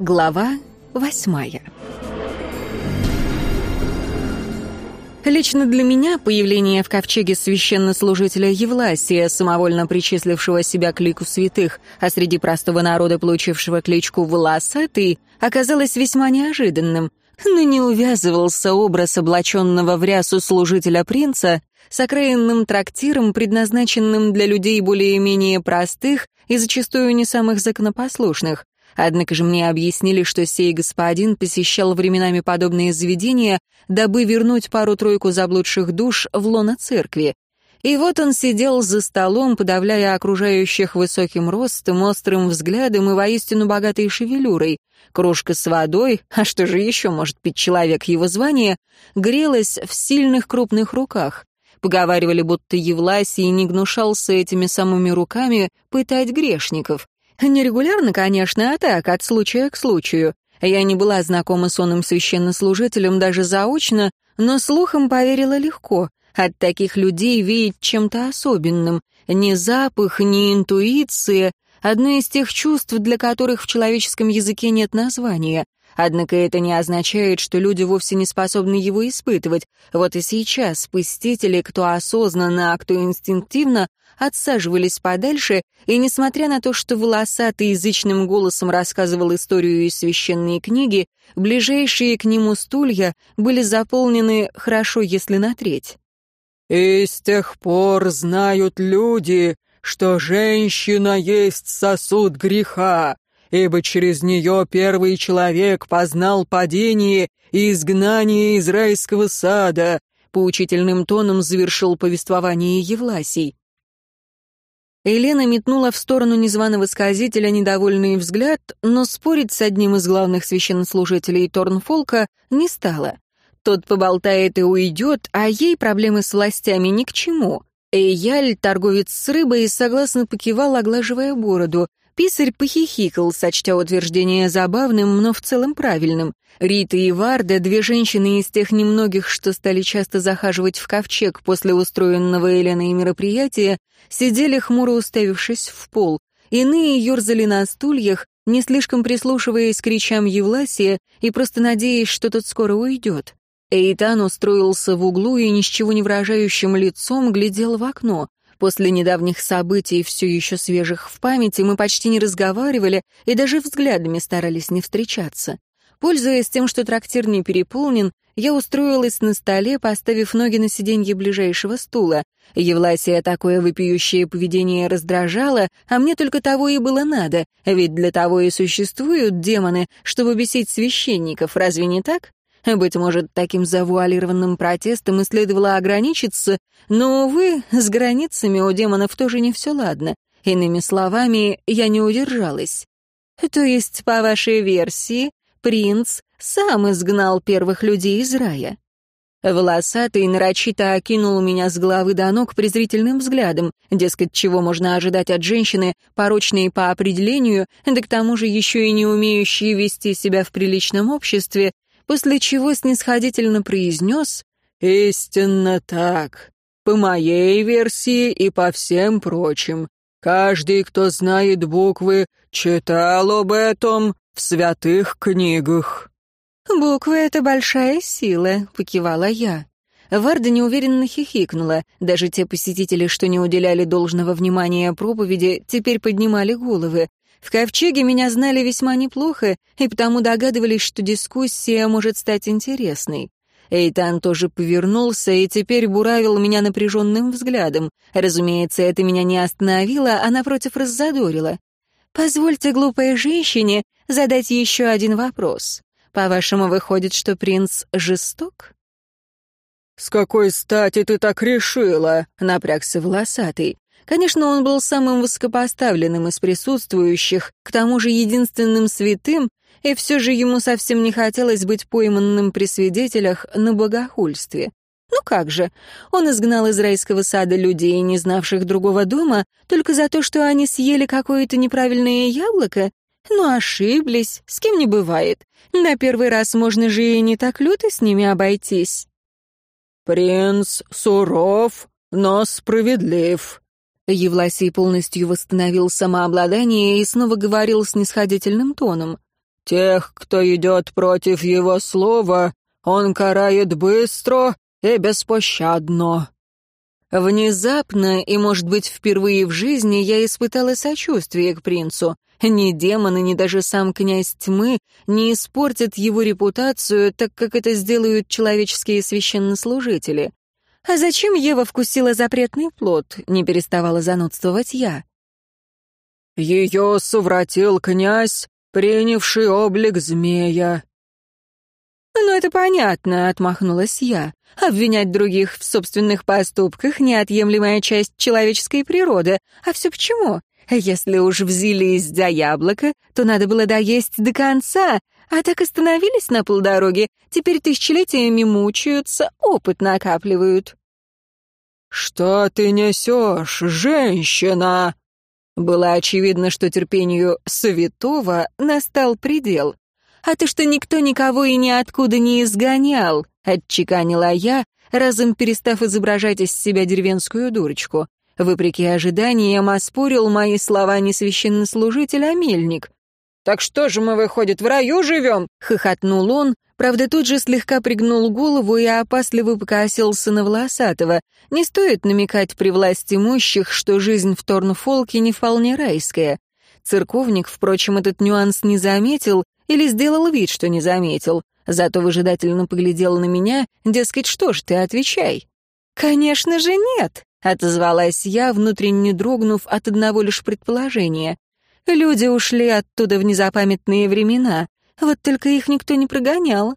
Глава восьмая. Лично для меня появление в ковчеге священнослужителя Евласия, самовольно причислившего себя к лику святых, а среди простого народа получившего кличку «Волосатый», оказалось весьма неожиданным, но не увязывался образ облаченного в рясу служителя принца с окраинным трактиром, предназначенным для людей более-менее простых и зачастую не самых законопослушных, Однако же мне объяснили, что сей господин посещал временами подобные заведения, дабы вернуть пару-тройку заблудших душ в лоно церкви. И вот он сидел за столом, подавляя окружающих высоким ростом, острым взглядом и воистину богатой шевелюрой. Кружка с водой, а что же еще может пить человек его звания, грелась в сильных крупных руках. Поговаривали, будто Евласий не гнушался этими самыми руками пытать грешников. Нерегулярно, конечно, а так, от случая к случаю. Я не была знакома с онным священнослужителем даже заочно, но слухом поверила легко. От таких людей веет чем-то особенным. Ни запах, ни интуиция. Одно из тех чувств, для которых в человеческом языке нет названия. Однако это не означает, что люди вовсе не способны его испытывать. Вот и сейчас посетители, кто осознанно, а кто инстинктивно, отсаживались подальше, и, несмотря на то, что волосатый язычным голосом рассказывал историю из священной книги, ближайшие к нему стулья были заполнены хорошо, если на треть. «И с тех пор знают люди, что женщина есть сосуд греха, ибо через нее первый человек познал падение и изгнание из райского сада», поучительным тоном завершил повествование Евласий. Елена метнула в сторону незваного сказителя недовольный взгляд, но спорить с одним из главных священнослужителей Торнфолка не стала. Тот поболтает и уйдет, а ей проблемы с властями ни к чему. Эйяль, торговец с рыбой, согласно покивал, оглаживая бороду. Писарь похихикал, сочтя утверждение забавным, но в целом правильным. Рита и Варда, две женщины из тех немногих, что стали часто захаживать в ковчег после устроенного Еленой мероприятия, сидели хмуро уставившись в пол. Иные ерзали на стульях, не слишком прислушиваясь к речам Евласия и просто надеясь, что тот скоро уйдет. Эйтан устроился в углу и ни с чего не выражающим лицом глядел в окно. После недавних событий, все еще свежих в памяти, мы почти не разговаривали и даже взглядами старались не встречаться. Пользуясь тем, что трактир не переполнен, я устроилась на столе, поставив ноги на сиденье ближайшего стула. Евласия такое вопиющее поведение раздражало, а мне только того и было надо, ведь для того и существуют демоны, чтобы бесить священников, разве не так? Быть может, таким завуалированным протестом и следовало ограничиться, но, увы, с границами у демонов тоже не все ладно. Иными словами, я не удержалась. То есть, по вашей версии, принц сам изгнал первых людей из рая. Волосатый нарочито окинул меня с головы до ног презрительным взглядом, дескать, чего можно ожидать от женщины, порочной по определению, да к тому же еще и не умеющей вести себя в приличном обществе, после чего снисходительно произнес «Истинно так. По моей версии и по всем прочим. Каждый, кто знает буквы, читал об этом в святых книгах». «Буквы — это большая сила», — покивала я. Варда неуверенно хихикнула. Даже те посетители, что не уделяли должного внимания проповеди, теперь поднимали головы. В ковчеге меня знали весьма неплохо, и потому догадывались, что дискуссия может стать интересной. Эйтан тоже повернулся и теперь буравил меня напряженным взглядом. Разумеется, это меня не остановило, а напротив раззадорило. «Позвольте глупой женщине задать еще один вопрос. По-вашему, выходит, что принц жесток?» «С какой стати ты так решила?» — напрягся волосатый. Конечно, он был самым высокопоставленным из присутствующих, к тому же единственным святым, и все же ему совсем не хотелось быть пойманным при свидетелях на богохульстве. Ну как же, он изгнал из райского сада людей, не знавших другого дома, только за то, что они съели какое-то неправильное яблоко? Ну, ошиблись, с кем не бывает. На первый раз можно же и не так люто с ними обойтись. «Принц суров, но справедлив», Евласий полностью восстановил самообладание и снова говорил с нисходительным тоном. «Тех, кто идет против его слова, он карает быстро и беспощадно». Внезапно, и, может быть, впервые в жизни, я испытала сочувствие к принцу. Ни демоны, ни даже сам князь тьмы не испортят его репутацию, так как это сделают человеческие священнослужители. «А зачем Ева вкусила запретный плод?» — не переставала занудствовать я. «Ее совратил князь, принявший облик змея». «Ну, это понятно», — отмахнулась я. «Обвинять других в собственных поступках — неотъемлемая часть человеческой природы. А все почему? Если уж взялись за яблоко, то надо было доесть до конца, а так остановились на полдороге, теперь тысячелетиями мучаются, опыт накапливают. «Что ты несешь, женщина?» Было очевидно, что терпению святого настал предел. «А то, что никто никого и ниоткуда не изгонял», — отчеканила я, разом перестав изображать из себя деревенскую дурочку. Вопреки ожиданиям оспорил мои слова не священнослужитель, а мельник. «Так что же мы, выходит, в раю живем?» — хохотнул он, правда, тут же слегка пригнул голову и опасливо покосился на Волосатого. Не стоит намекать при власти имущих, что жизнь в Торнфолке не вполне райская. Церковник, впрочем, этот нюанс не заметил или сделал вид, что не заметил, зато выжидательно поглядел на меня, дескать, что ж ты, отвечай. «Конечно же нет», — отозвалась я, внутренне дрогнув от одного лишь предположения. Люди ушли оттуда в незапамятные времена, вот только их никто не прогонял.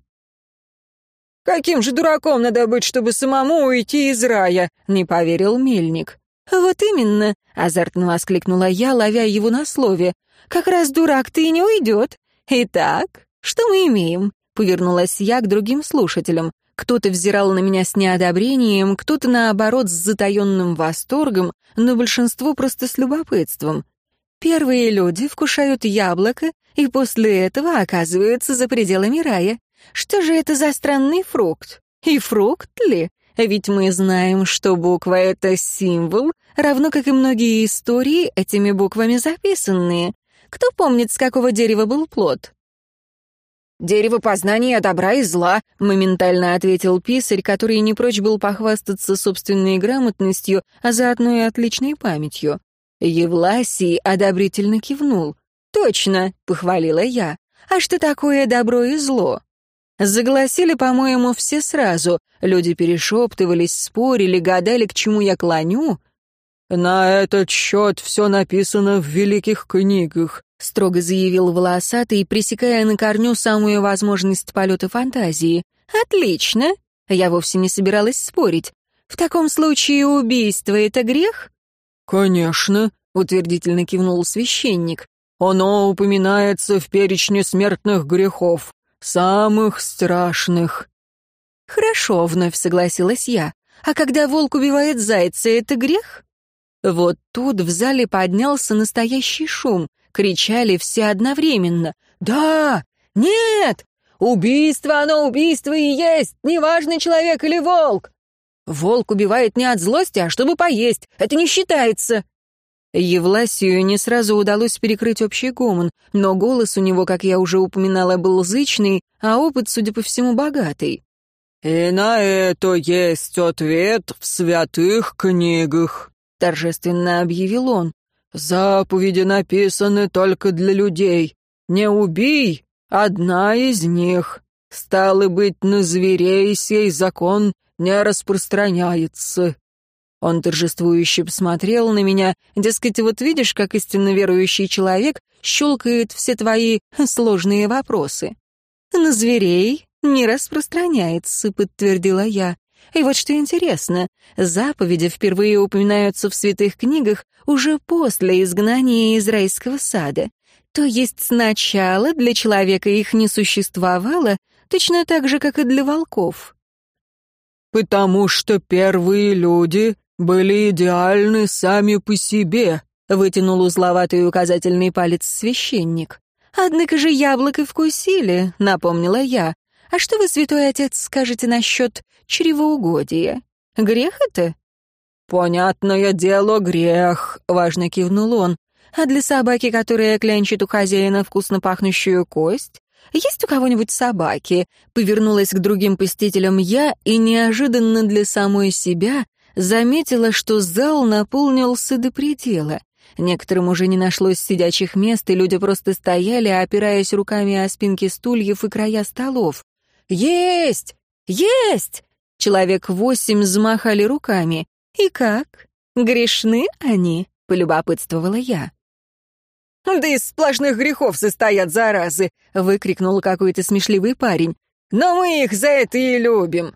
«Каким же дураком надо быть, чтобы самому уйти из рая?» — не поверил Мельник. «Вот именно», — азартно воскликнула я, ловя его на слове. «Как раз дурак ты и не уйдет. Итак, что мы имеем?» — повернулась я к другим слушателям. Кто-то взирал на меня с неодобрением, кто-то, наоборот, с затаенным восторгом, но большинство просто с любопытством. Первые люди вкушают яблоко и после этого оказываются за пределами рая. Что же это за странный фрукт? И фрукт ли? Ведь мы знаем, что буква — это символ, равно как и многие истории этими буквами записанные. Кто помнит, с какого дерева был плод? «Дерево познания добра и зла», — моментально ответил писарь, который не прочь был похвастаться собственной грамотностью, а заодно и отличной памятью. Евласий одобрительно кивнул. «Точно», — похвалила я. «А что такое добро и зло?» Загласили, по-моему, все сразу. Люди перешептывались, спорили, гадали, к чему я клоню. «На этот счет все написано в великих книгах», — строго заявил волосатый, пресекая на корню самую возможность полета фантазии. «Отлично!» Я вовсе не собиралась спорить. «В таком случае убийство — это грех?» «Конечно», — утвердительно кивнул священник. «Оно упоминается в перечне смертных грехов, самых страшных». «Хорошо», — вновь согласилась я. «А когда волк убивает зайца, это грех?» Вот тут в зале поднялся настоящий шум. Кричали все одновременно. «Да! Нет! Убийство, оно убийство и есть! Неважно, человек или волк! Волк убивает не от злости, а чтобы поесть. Это не считается. Евласию не сразу удалось перекрыть общий гомон, но голос у него, как я уже упоминала, был зычный, а опыт, судя по всему, богатый. «И на это есть ответ в святых книгах», — торжественно объявил он. «Заповеди написаны только для людей. Не убий — одна из них. Стало быть, на зверей сей закон не распространяется». Он торжествующе посмотрел на меня, дескать, вот видишь, как истинно верующий человек щелкает все твои сложные вопросы. «На зверей не распространяется», — подтвердила я. И вот что интересно, заповеди впервые упоминаются в святых книгах уже после изгнания из райского сада. То есть сначала для человека их не существовало, точно так же, как и для волков. «Потому что первые люди были идеальны сами по себе», — вытянул узловатый указательный палец священник. «Однако же яблоко вкусили», — напомнила я. «А что вы, святой отец, скажете насчет чревоугодия? Грех это?» «Понятное дело, грех», — важно кивнул он. «А для собаки, которая клянчит у хозяина вкусно пахнущую кость? Есть у кого-нибудь собаки?» Повернулась к другим посетителям я и неожиданно для самой себя заметила, что зал наполнился до предела. Некоторым уже не нашлось сидячих мест, и люди просто стояли, опираясь руками о спинки стульев и края столов. «Есть! Есть!» Человек восемь взмахали руками. «И как? Грешны они?» — полюбопытствовала я. «Да из сплошных грехов состоят заразы!» — выкрикнул какой-то смешливый парень. «Но мы их за это и любим!»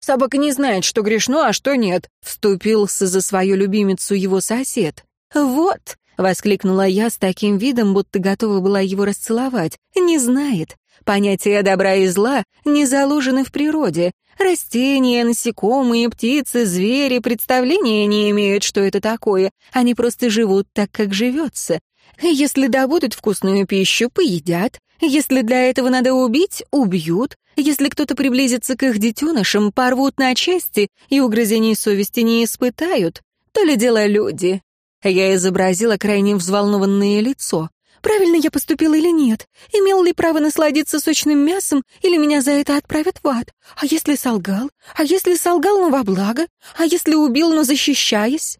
«Собака не знает, что грешно, а что нет», — вступился за свою любимицу его сосед. «Вот!» — воскликнула я с таким видом, будто готова была его расцеловать. «Не знает. Понятия добра и зла не заложены в природе. Растения, насекомые, птицы, звери представления не имеют, что это такое. Они просто живут так, как живется. Если добудут вкусную пищу, поедят. Если для этого надо убить, убьют. Если кто-то приблизится к их детенышам, порвут на части и угрызений совести не испытают. То ли дело люди. Я изобразила крайне взволнованное лицо. Правильно я поступила или нет? Имел ли право насладиться сочным мясом, или меня за это отправят в ад? А если солгал? А если солгал, но во благо? А если убил, но защищаясь?»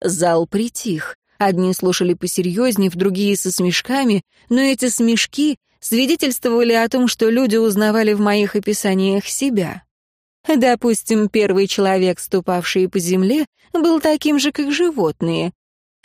Зал притих. Одни слушали посерьезнее, другие со смешками, но эти смешки свидетельствовали о том, что люди узнавали в моих описаниях себя. Допустим, первый человек, ступавший по земле, был таким же, как животные.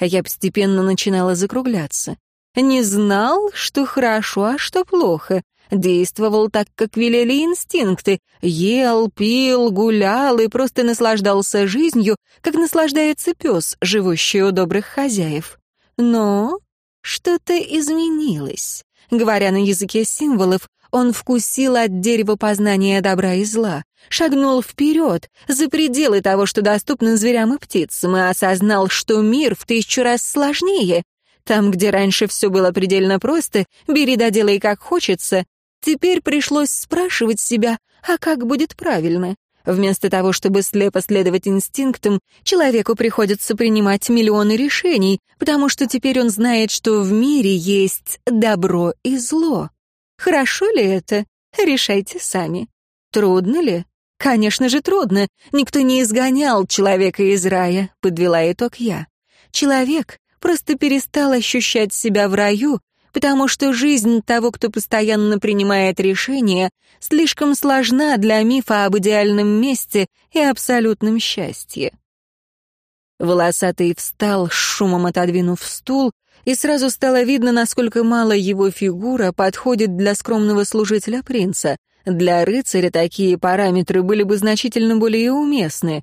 Я постепенно начинала закругляться. Не знал, что хорошо, а что плохо. Действовал так, как велели инстинкты. Ел, пил, гулял и просто наслаждался жизнью, как наслаждается пес, живущий у добрых хозяев. Но что-то изменилось. Говоря на языке символов, он вкусил от дерева познания добра и зла, шагнул вперед, за пределы того, что доступно зверям и птицам, и осознал, что мир в тысячу раз сложнее, там, где раньше все было предельно просто, бери да делай как хочется, теперь пришлось спрашивать себя, а как будет правильно? Вместо того, чтобы слепо следовать инстинктам, человеку приходится принимать миллионы решений, потому что теперь он знает, что в мире есть добро и зло. Хорошо ли это? Решайте сами. Трудно ли? Конечно же, трудно. Никто не изгонял человека из рая, подвела итог я. Человек просто перестал ощущать себя в раю, потому что жизнь того, кто постоянно принимает решения, слишком сложна для мифа об идеальном месте и абсолютном счастье. Волосатый встал, шумом отодвинув стул, и сразу стало видно, насколько мало его фигура подходит для скромного служителя принца. Для рыцаря такие параметры были бы значительно более уместны.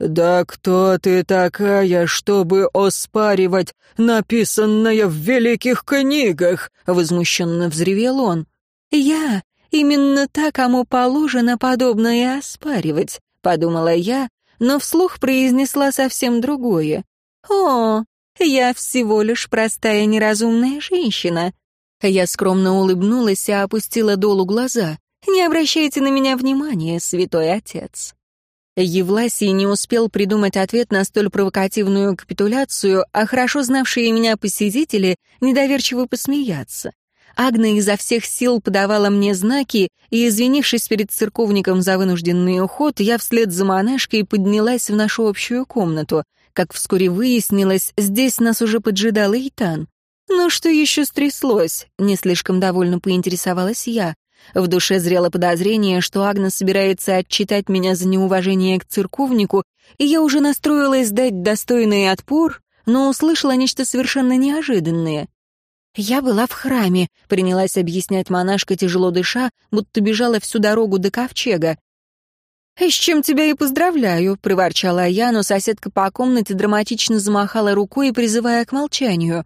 «Да кто ты такая, чтобы оспаривать написанное в великих книгах?» — возмущенно взревел он. «Я именно так, кому положено подобное оспаривать», — подумала я, но вслух произнесла совсем другое. «О, я всего лишь простая неразумная женщина». Я скромно улыбнулась и опустила долу глаза. «Не обращайте на меня внимания, святой отец». Евласий не успел придумать ответ на столь провокативную капитуляцию, а хорошо знавшие меня посетители недоверчиво посмеяться. Агна изо всех сил подавала мне знаки, и, извинившись перед церковником за вынужденный уход, я вслед за монашкой поднялась в нашу общую комнату. Как вскоре выяснилось, здесь нас уже поджидал Эйтан. «Ну что еще стряслось?» — не слишком довольно поинтересовалась я. В душе зрело подозрение, что Агна собирается отчитать меня за неуважение к церковнику, и я уже настроилась дать достойный отпор, но услышала нечто совершенно неожиданное. «Я была в храме», — принялась объяснять монашка, тяжело дыша, будто бежала всю дорогу до ковчега. «С чем тебя и поздравляю», — проворчала я, но соседка по комнате драматично замахала рукой, призывая к молчанию.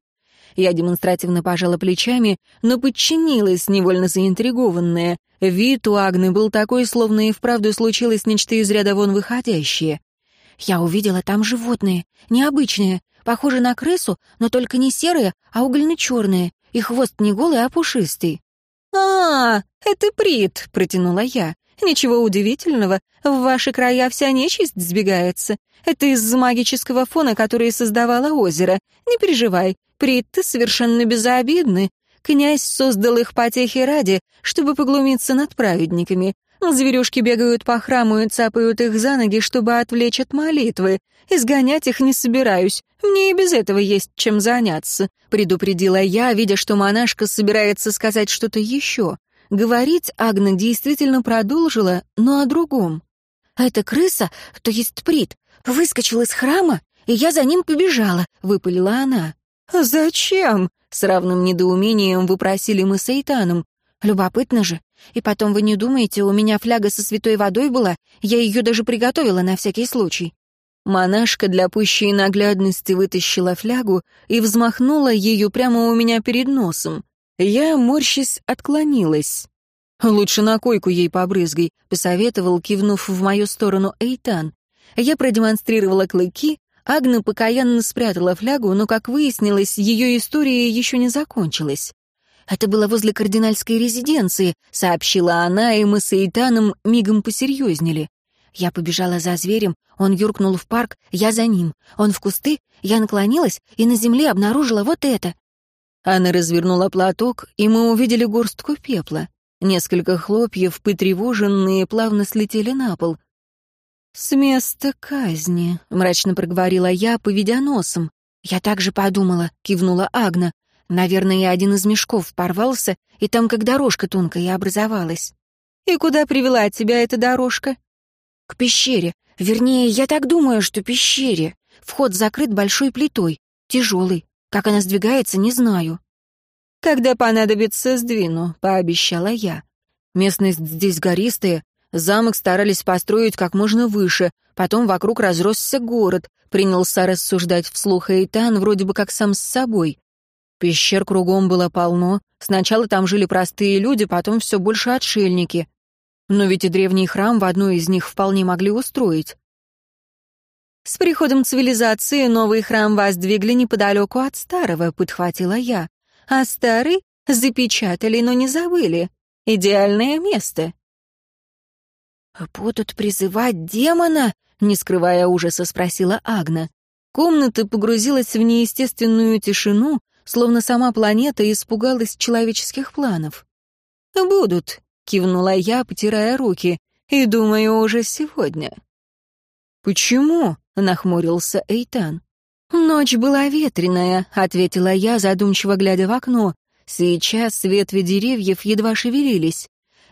Я демонстративно пожала плечами, но подчинилась, невольно заинтригованная. Вид у Агны был такой, словно и вправду случилось нечто из ряда вон выходящее. Я увидела там животные, необычные, похожие на крысу, но только не серые, а угольно-черные, и хвост не голый, а пушистый. «А, это Прит», — протянула я. Ничего удивительного, в ваши края вся нечисть сбегается. Это из-за магического фона, который создавало озеро. Не переживай, притты совершенно безобидны. Князь создал их потехи ради, чтобы поглумиться над праведниками. Зверюшки бегают по храму и цапают их за ноги, чтобы отвлечь от молитвы. Изгонять их не собираюсь. Мне и без этого есть чем заняться», — предупредила я, видя, что монашка собирается сказать что-то еще. Говорить Агна действительно продолжила, но о другом. «Эта крыса, то есть Прит, выскочил из храма, и я за ним побежала», — выпалила она. «Зачем?» — с равным недоумением выпросили мы с Эйтаном. «Любопытно же. И потом вы не думаете, у меня фляга со святой водой была, я ее даже приготовила на всякий случай». Монашка для пущей наглядности вытащила флягу и взмахнула ее прямо у меня перед носом. Я, морщись, отклонилась. «Лучше на койку ей побрызгай», — посоветовал, кивнув в мою сторону Эйтан. Я продемонстрировала клыки, Агна покаянно спрятала флягу, но, как выяснилось, ее история еще не закончилась. «Это было возле кардинальской резиденции», — сообщила она, и мы с Эйтаном мигом посерьезнели. Я побежала за зверем, он юркнул в парк, я за ним. Он в кусты, я наклонилась и на земле обнаружила вот это. Анна развернула платок, и мы увидели горстку пепла. Несколько хлопьев, потревоженные, плавно слетели на пол. «С места казни», — мрачно проговорила я, поведя носом. «Я так же подумала», — кивнула Агна. Наверное, один из мешков порвался, и там как дорожка тонкая образовалась. «И куда привела тебя эта дорожка?» «К пещере. Вернее, я так думаю, что пещере. Вход закрыт большой плитой, тяжелый. Как она сдвигается, не знаю». «Когда понадобится, сдвину», — пообещала я. Местность здесь гористая, замок старались построить как можно выше, потом вокруг разросся город, принялся рассуждать вслух Эйтан вроде бы как сам с собой. Пещер кругом было полно. Сначала там жили простые люди, потом все больше отшельники. Но ведь и древний храм в одной из них вполне могли устроить. «С приходом цивилизации новый храм воздвигли неподалеку от старого», — подхватила я. «А старый запечатали, но не забыли. Идеальное место». «Будут призывать демона?» — не скрывая ужаса, спросила Агна. Комната погрузилась в неестественную тишину, словно сама планета испугалась человеческих планов. «Будут», — кивнула я, потирая руки, — «и думаю, уже сегодня». «Почему?» — нахмурился Эйтан. «Ночь была ветреная», — ответила я, задумчиво глядя в окно. Сейчас ветви деревьев едва шевелились.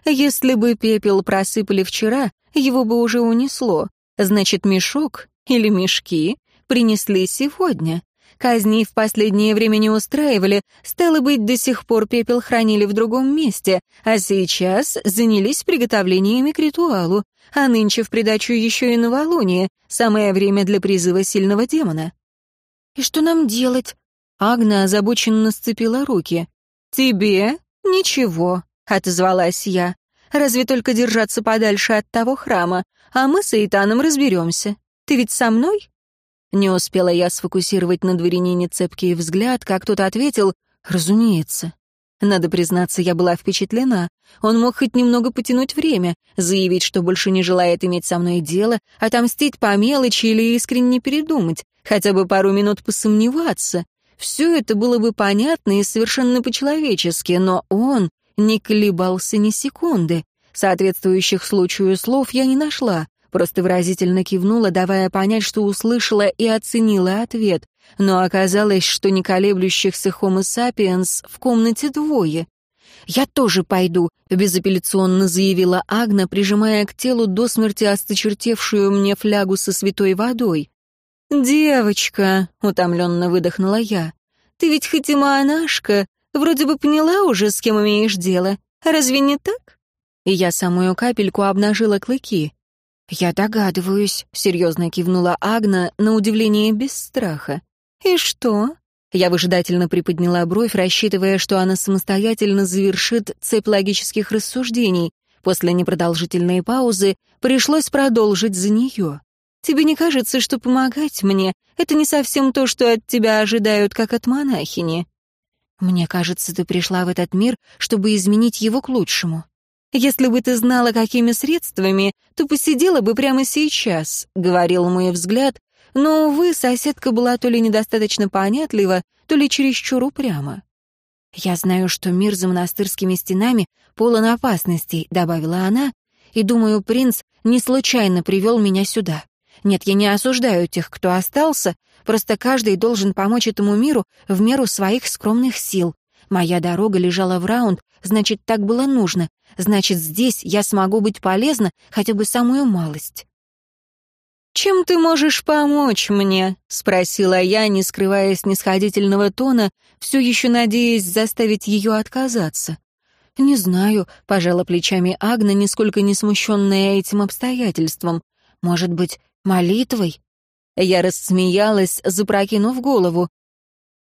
Если бы пепел просыпали вчера, его бы уже унесло. Значит, мешок или мешки принесли сегодня. Казни в последнее время не устраивали, стало быть, до сих пор пепел хранили в другом месте, а сейчас занялись приготовлениями к ритуалу, а нынче в придачу еще и новолуние, самое время для призыва сильного демона. «И что нам делать?» Агна озабоченно сцепила руки. «Тебе? Ничего», — отозвалась я. «Разве только держаться подальше от того храма, а мы с Эйтаном разберемся. Ты ведь со мной?» Не успела я сфокусировать на дворянине цепкий взгляд, как тот ответил «Разумеется». Надо признаться, я была впечатлена. Он мог хоть немного потянуть время, заявить, что больше не желает иметь со мной дело, отомстить по мелочи или искренне передумать, хотя бы пару минут посомневаться. Все это было бы понятно и совершенно по-человечески, но он не колебался ни секунды. Соответствующих случаю слов я не нашла. Просто выразительно кивнула, давая понять, что услышала и оценила ответ. Но оказалось, что не колеблющихся Homo sapiens в комнате двое. «Я тоже пойду», — безапелляционно заявила Агна, прижимая к телу до смерти осточертевшую мне флягу со святой водой. «Девочка», — утомленно выдохнула я, — «ты ведь хоть и монашка, вроде бы поняла уже, с кем имеешь дело. Разве не так?» И я самую капельку обнажила клыки. «Я догадываюсь», — серьезно кивнула Агна, на удивление без страха. «И что?» Я выжидательно приподняла бровь, рассчитывая, что она самостоятельно завершит цепь логических рассуждений. После непродолжительной паузы пришлось продолжить за нее. «Тебе не кажется, что помогать мне — это не совсем то, что от тебя ожидают, как от монахини?» «Мне кажется, ты пришла в этот мир, чтобы изменить его к лучшему». Если бы ты знала, какими средствами, то посидела бы прямо сейчас», — говорил мой взгляд, но, увы, соседка была то ли недостаточно понятлива, то ли чересчур упряма. «Я знаю, что мир за монастырскими стенами полон опасностей», — добавила она, «и думаю, принц не случайно привел меня сюда. Нет, я не осуждаю тех, кто остался, просто каждый должен помочь этому миру в меру своих скромных сил. Моя дорога лежала в раунд, значит, так было нужно. Значит, здесь я смогу быть полезна хотя бы самую малость. «Чем ты можешь помочь мне?» — спросила я, не скрывая снисходительного тона, все еще надеясь заставить ее отказаться. «Не знаю», — пожала плечами Агна, нисколько не смущенная этим обстоятельством. «Может быть, молитвой?» Я рассмеялась, запрокинув голову.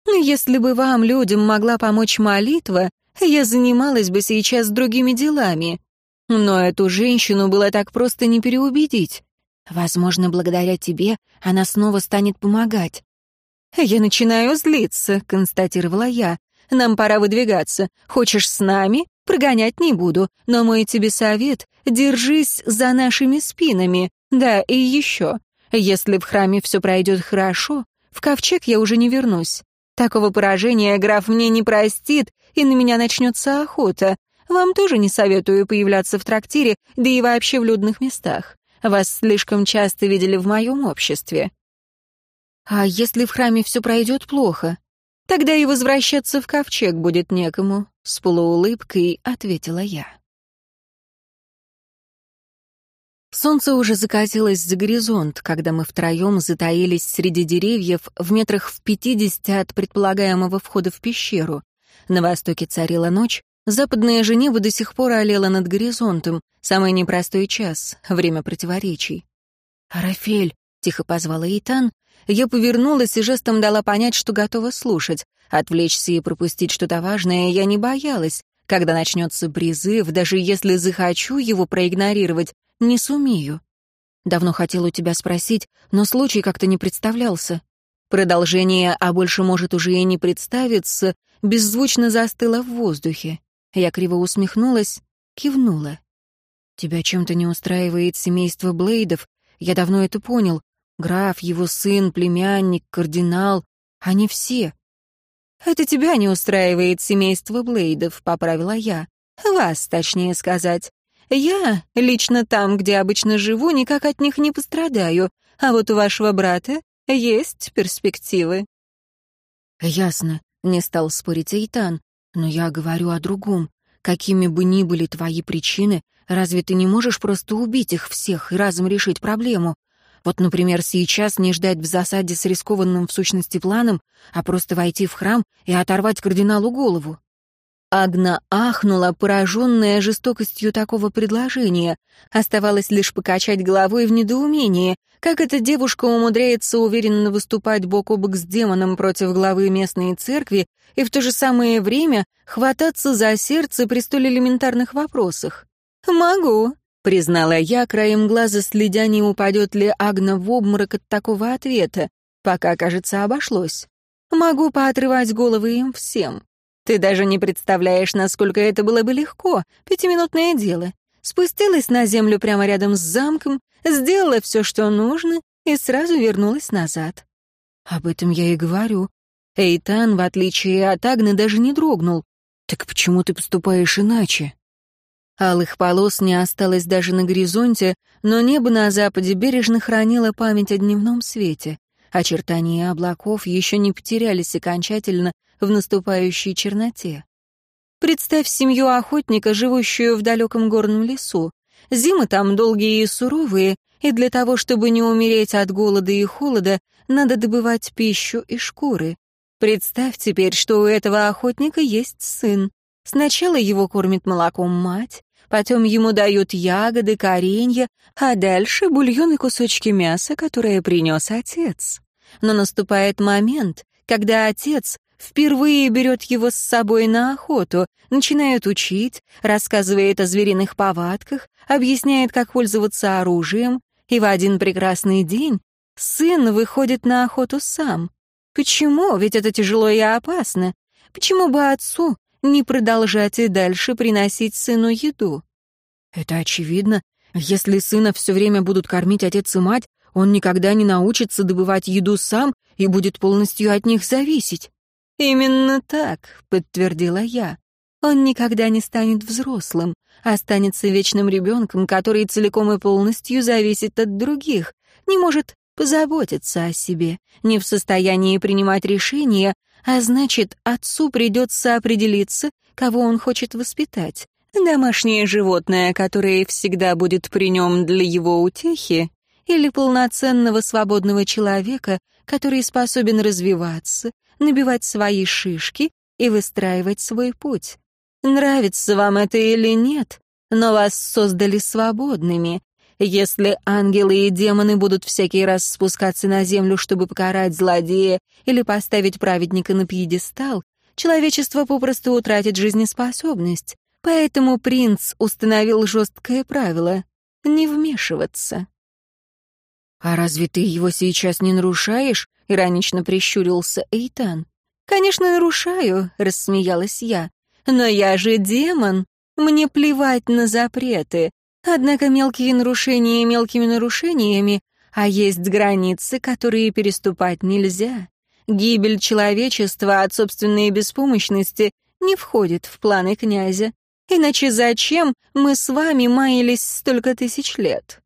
«Если бы вам, людям, могла помочь молитва, я занималась бы сейчас другими делами. Но эту женщину было так просто не переубедить. Возможно, благодаря тебе она снова станет помогать. «Я начинаю злиться», — констатировала я. «Нам пора выдвигаться. Хочешь с нами? Прогонять не буду. Но мой тебе совет — держись за нашими спинами. Да, и еще. Если в храме все пройдет хорошо, в ковчег я уже не вернусь. Такого поражения граф мне не простит, и на меня начнется охота. Вам тоже не советую появляться в трактире, да и вообще в людных местах. Вас слишком часто видели в моем обществе. А если в храме все пройдет плохо? Тогда и возвращаться в ковчег будет некому, с полуулыбкой ответила я. Солнце уже закатилось за горизонт, когда мы втроем затаились среди деревьев в метрах в пятидесяти от предполагаемого входа в пещеру. На востоке царила ночь, западная же небо до сих пор олело над горизонтом, самый непростой час, время противоречий. «Рафель», — тихо позвала Итан, я повернулась и жестом дала понять, что готова слушать. Отвлечься и пропустить что-то важное я не боялась. Когда начнется призыв, даже если захочу его проигнорировать, не сумею. Давно хотел у тебя спросить, но случай как-то не представлялся. Продолжение, а больше может уже и не представиться, беззвучно застыло в воздухе. Я криво усмехнулась, кивнула. «Тебя чем-то не устраивает семейство Блейдов. Я давно это понял. Граф, его сын, племянник, кардинал. Они все». «Это тебя не устраивает семейство Блейдов», — поправила я. «Вас, точнее сказать. Я, лично там, где обычно живу, никак от них не пострадаю, а вот у вашего брата есть перспективы». «Ясно», — не стал спорить Эйтан, «но я говорю о другом. Какими бы ни были твои причины, разве ты не можешь просто убить их всех и разом решить проблему? Вот, например, сейчас не ждать в засаде с рискованным в сущности планом, а просто войти в храм и оторвать кардиналу голову. Агна ахнула, пораженная жестокостью такого предложения. Оставалось лишь покачать головой в недоумении. Как эта девушка умудряется уверенно выступать бок о бок с демоном против главы местной церкви и в то же самое время хвататься за сердце при столь элементарных вопросах? «Могу», — признала я, краем глаза следя, не упадет ли Агна в обморок от такого ответа. Пока, кажется, обошлось. «Могу поотрывать головы им всем». Ты даже не представляешь, насколько это было бы легко. Пятиминутное дело. Спустилась на землю прямо рядом с замком, сделала все, что нужно, и сразу вернулась назад. Об этом я и говорю. Эйтан, в отличие от Агны, даже не дрогнул. Так почему ты поступаешь иначе? Алых полос не осталось даже на горизонте, но небо на западе бережно хранило память о дневном свете. Очертания облаков еще не потерялись окончательно в наступающей черноте. Представь семью охотника, живущую в далеком горном лесу. Зимы там долгие и суровые, и для того, чтобы не умереть от голода и холода, надо добывать пищу и шкуры. Представь теперь, что у этого охотника есть сын. Сначала его кормит молоком мать, потом ему дают ягоды, коренья, а дальше бульон и кусочки мяса, которые принес отец. Но наступает момент, когда отец впервые берет его с собой на охоту, начинает учить, рассказывает о звериных повадках, объясняет, как пользоваться оружием, и в один прекрасный день сын выходит на охоту сам. Почему? Ведь это тяжело и опасно. Почему бы отцу не продолжать и дальше приносить сыну еду? Это очевидно. Если сына все время будут кормить отец и мать, он никогда не научится добывать еду сам и будет полностью от них зависеть. «Именно так», — подтвердила я. «Он никогда не станет взрослым, останется вечным ребенком, который целиком и полностью зависит от других, не может позаботиться о себе, не в состоянии принимать решения, а значит, отцу придется определиться, кого он хочет воспитать. Домашнее животное, которое всегда будет при нем для его утехи, или полноценного свободного человека, который способен развиваться, набивать свои шишки и выстраивать свой путь. Нравится вам это или нет, но вас создали свободными. Если ангелы и демоны будут всякий раз спускаться на землю, чтобы покарать злодея или поставить праведника на пьедестал, человечество попросту утратит жизнеспособность. Поэтому принц установил жесткое правило — не вмешиваться. «А разве ты его сейчас не нарушаешь?» — иронично прищурился Эйтан. «Конечно, нарушаю», — рассмеялась я. «Но я же демон. Мне плевать на запреты. Однако мелкие нарушения мелкими нарушениями, а есть границы, которые переступать нельзя. Гибель человечества от собственной беспомощности не входит в планы князя. Иначе зачем мы с вами маялись столько тысяч лет?»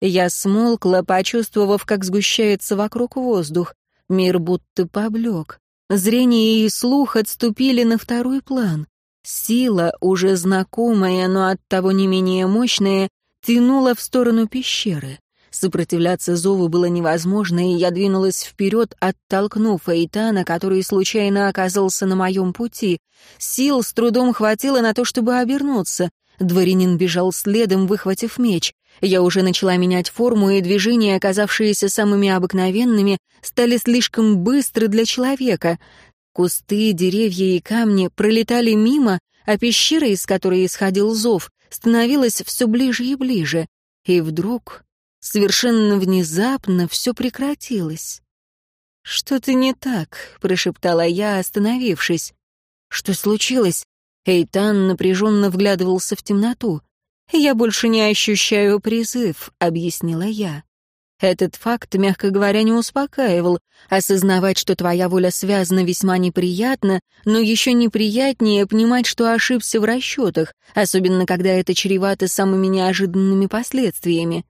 Я смолкла, почувствовав, как сгущается вокруг воздух. Мир будто поблек. Зрение и слух отступили на второй план. Сила, уже знакомая, но оттого не менее мощная, тянула в сторону пещеры. Сопротивляться зову было невозможно, и я двинулась вперед, оттолкнув Эйтана, который случайно оказался на моем пути. Сил с трудом хватило на то, чтобы обернуться. Дворянин бежал следом, выхватив меч. Я уже начала менять форму, и движения, оказавшиеся самыми обыкновенными, стали слишком быстры для человека. Кусты, деревья и камни пролетали мимо, а пещера, из которой исходил зов, становилась все ближе и ближе. И вдруг, совершенно внезапно, все прекратилось. «Что-то не так», — прошептала я, остановившись. «Что случилось?» Эйтан напряженно вглядывался в темноту. «Я больше не ощущаю призыв», — объяснила я. Этот факт, мягко говоря, не успокаивал. Осознавать, что твоя воля связана, весьма неприятно, но еще неприятнее понимать, что ошибся в расчетах, особенно когда это чревато самыми неожиданными последствиями.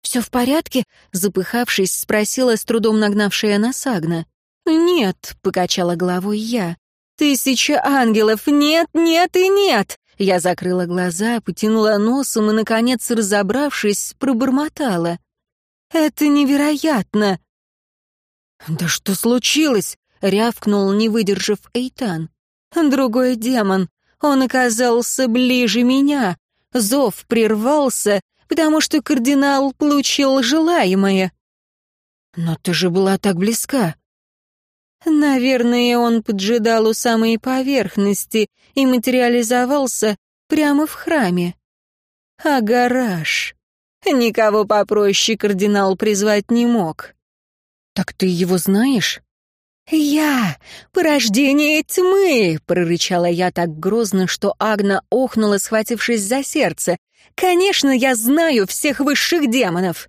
«Все в порядке?» — запыхавшись, спросила с трудом нагнавшая нас Агна. «Нет», — покачала головой я. «Тысяча ангелов! Нет, нет и нет!» Я закрыла глаза, потянула носом и, наконец, разобравшись, пробормотала. «Это невероятно!» «Да что случилось?» — рявкнул, не выдержав Эйтан. «Другой демон. Он оказался ближе меня. Зов прервался, потому что кардинал получил желаемое». «Но ты же была так близка». Наверное, он поджидал у самой поверхности и материализовался прямо в храме. А гараж... Никого попроще кардинал призвать не мог. «Так ты его знаешь?» «Я! Порождение тьмы!» — прорычала я так грозно, что Агна охнула, схватившись за сердце. «Конечно, я знаю всех высших демонов!»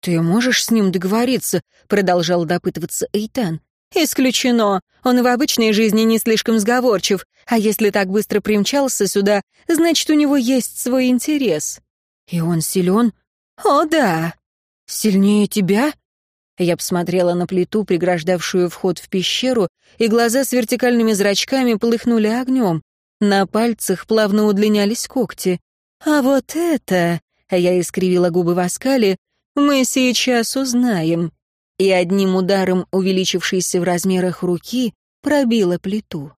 «Ты можешь с ним договориться?» — продолжал допытываться Эйтан. «Исключено. Он в обычной жизни не слишком сговорчив, а если так быстро примчался сюда, значит, у него есть свой интерес». «И он силен?» «О, да». «Сильнее тебя?» Я посмотрела на плиту, преграждавшую вход в пещеру, и глаза с вертикальными зрачками полыхнули огнем. На пальцах плавно удлинялись когти. «А вот это...» — я искривила губы в оскале. «Мы сейчас узнаем» и одним ударом увеличившейся в размерах руки пробила плиту.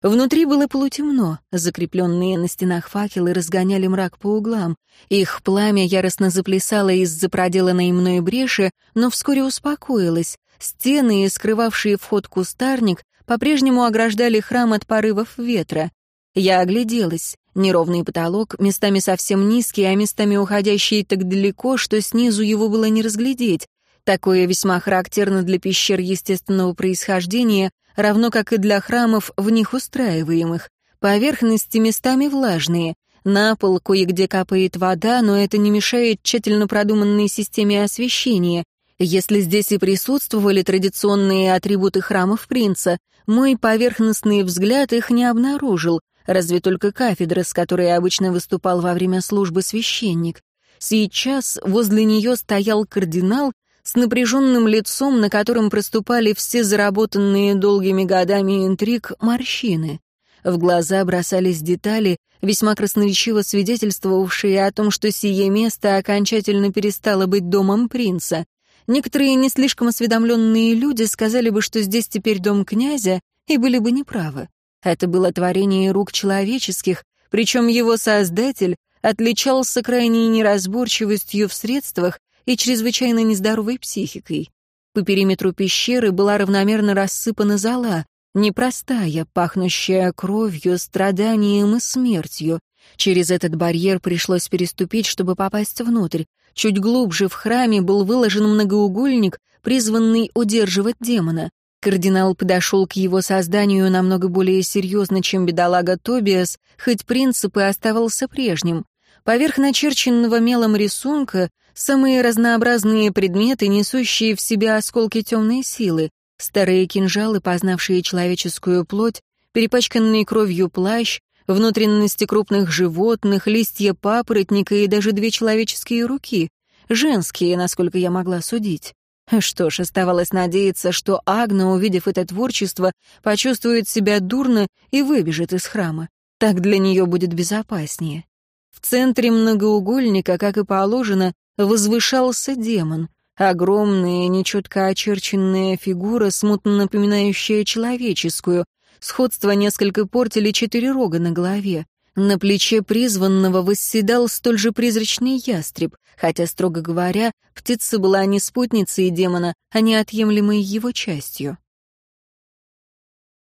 Внутри было полутемно, закрепленные на стенах факелы разгоняли мрак по углам. Их пламя яростно заплясало из-за проделанной мной бреши, но вскоре успокоилось. Стены, скрывавшие вход кустарник, по-прежнему ограждали храм от порывов ветра. Я огляделась. Неровный потолок, местами совсем низкий, а местами уходящий так далеко, что снизу его было не разглядеть. Такое весьма характерно для пещер естественного происхождения, равно как и для храмов в них устраиваемых. Поверхности местами влажные. На пол кое-где капает вода, но это не мешает тщательно продуманной системе освещения. Если здесь и присутствовали традиционные атрибуты храмов принца, мой поверхностный взгляд их не обнаружил, разве только кафедра, с которой обычно выступал во время службы священник. Сейчас возле нее стоял кардинал с напряженным лицом, на котором проступали все заработанные долгими годами интриг морщины. В глаза бросались детали, весьма красноречиво свидетельствовавшие о том, что сие место окончательно перестало быть домом принца. Некоторые не слишком осведомленные люди сказали бы, что здесь теперь дом князя, и были бы неправы. Это было творение рук человеческих, причем его создатель отличался крайней неразборчивостью в средствах и чрезвычайно нездоровой психикой. По периметру пещеры была равномерно рассыпана зола, непростая, пахнущая кровью, страданием и смертью. Через этот барьер пришлось переступить, чтобы попасть внутрь. Чуть глубже в храме был выложен многоугольник, призванный удерживать демона. Кардинал подошел к его созданию намного более серьезно, чем бедолага Тобиас, хоть принцип и оставался прежним. Поверх начерченного мелом рисунка самые разнообразные предметы, несущие в себе осколки темной силы, старые кинжалы, познавшие человеческую плоть, перепачканный кровью плащ, внутренности крупных животных, листья папоротника и даже две человеческие руки, женские, насколько я могла судить. Что ж, оставалось надеяться, что Агна, увидев это творчество, почувствует себя дурно и выбежит из храма. Так для нее будет безопаснее. В центре многоугольника, как и положено, возвышался демон. Огромная, нечетко очерченная фигура, смутно напоминающая человеческую. Сходство несколько портили четыре рога на голове. На плече призванного восседал столь же призрачный ястреб, хотя, строго говоря, птица была не спутницей демона, а неотъемлемой его частью.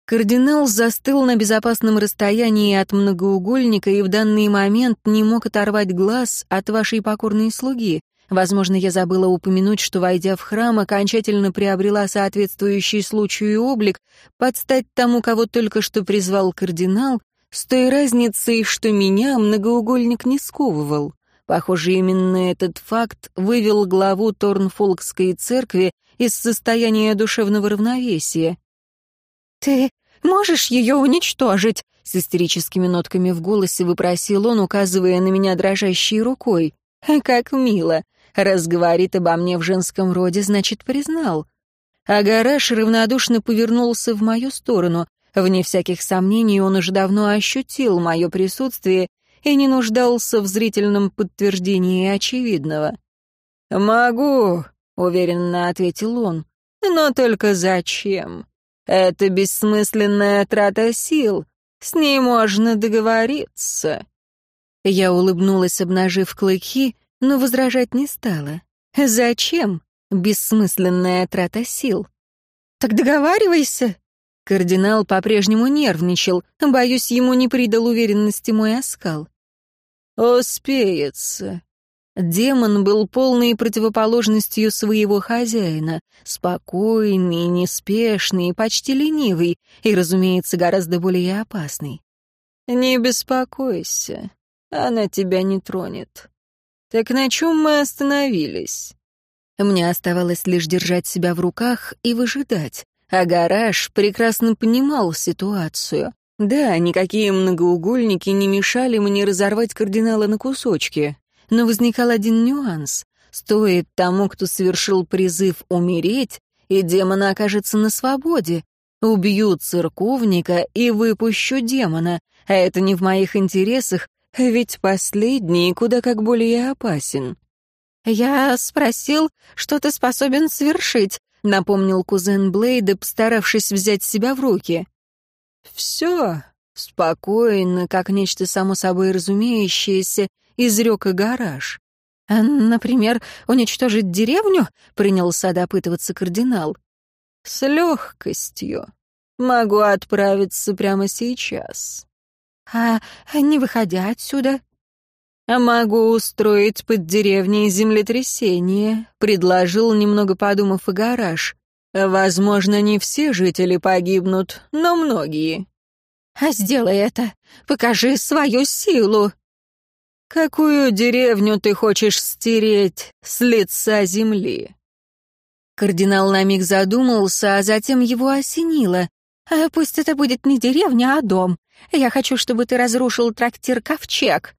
Кардинал застыл на безопасном расстоянии от многоугольника и в данный момент не мог оторвать глаз от вашей покорной слуги. Возможно, я забыла упомянуть, что, войдя в храм, окончательно приобрела соответствующий случаю облик, под стать тому, кого только что призвал кардинал, с той разницей, что меня многоугольник не сковывал. Похоже, именно этот факт вывел главу Торнфолкской церкви из состояния душевного равновесия. «Ты можешь ее уничтожить?» — с истерическими нотками в голосе выпросил он, указывая на меня дрожащей рукой. «Как мило. Раз говорит обо мне в женском роде, значит, признал». А гараж равнодушно повернулся в мою сторону. Вне всяких сомнений, он уже давно ощутил мое присутствие и не нуждался в зрительном подтверждении очевидного. «Могу», — уверенно ответил он, — «но только зачем? Это бессмысленная трата сил, с ней можно договориться». Я улыбнулась, обнажив клыки, но возражать не стала. «Зачем? Бессмысленная трата сил». «Так договаривайся», Кардинал по-прежнему нервничал. Боюсь, ему не придал уверенности мой оскал. «Успеется». Демон был полной противоположностью своего хозяина, спокойный, неспешный, почти ленивый и, разумеется, гораздо более опасный. «Не беспокойся, она тебя не тронет. Так на чем мы остановились?» Мне оставалось лишь держать себя в руках и выжидать а гараж прекрасно понимал ситуацию. Да, никакие многоугольники не мешали мне разорвать кардинала на кусочки. Но возникал один нюанс. Стоит тому, кто совершил призыв умереть, и демон окажется на свободе. Убью церковника и выпущу демона, а это не в моих интересах, ведь последний куда как более опасен. «Я спросил, что ты способен совершить», — напомнил кузен Блейда, постаравшись взять себя в руки. «Все спокойно, как нечто само собой разумеющееся, изрек гараж. А, «Например, уничтожить деревню?» — принялся допытываться кардинал. «С легкостью. Могу отправиться прямо сейчас». «А не выходя отсюда?» «А могу устроить под деревней землетрясение», — предложил, немного подумав, и гараж. «Возможно, не все жители погибнут, но многие». А сделай это. Покажи свою силу. Какую деревню ты хочешь стереть с лица земли? Кардинал на миг задумался, а затем его осенило. А пусть это будет не деревня, а дом. Я хочу, чтобы ты разрушил трактир «Ковчег».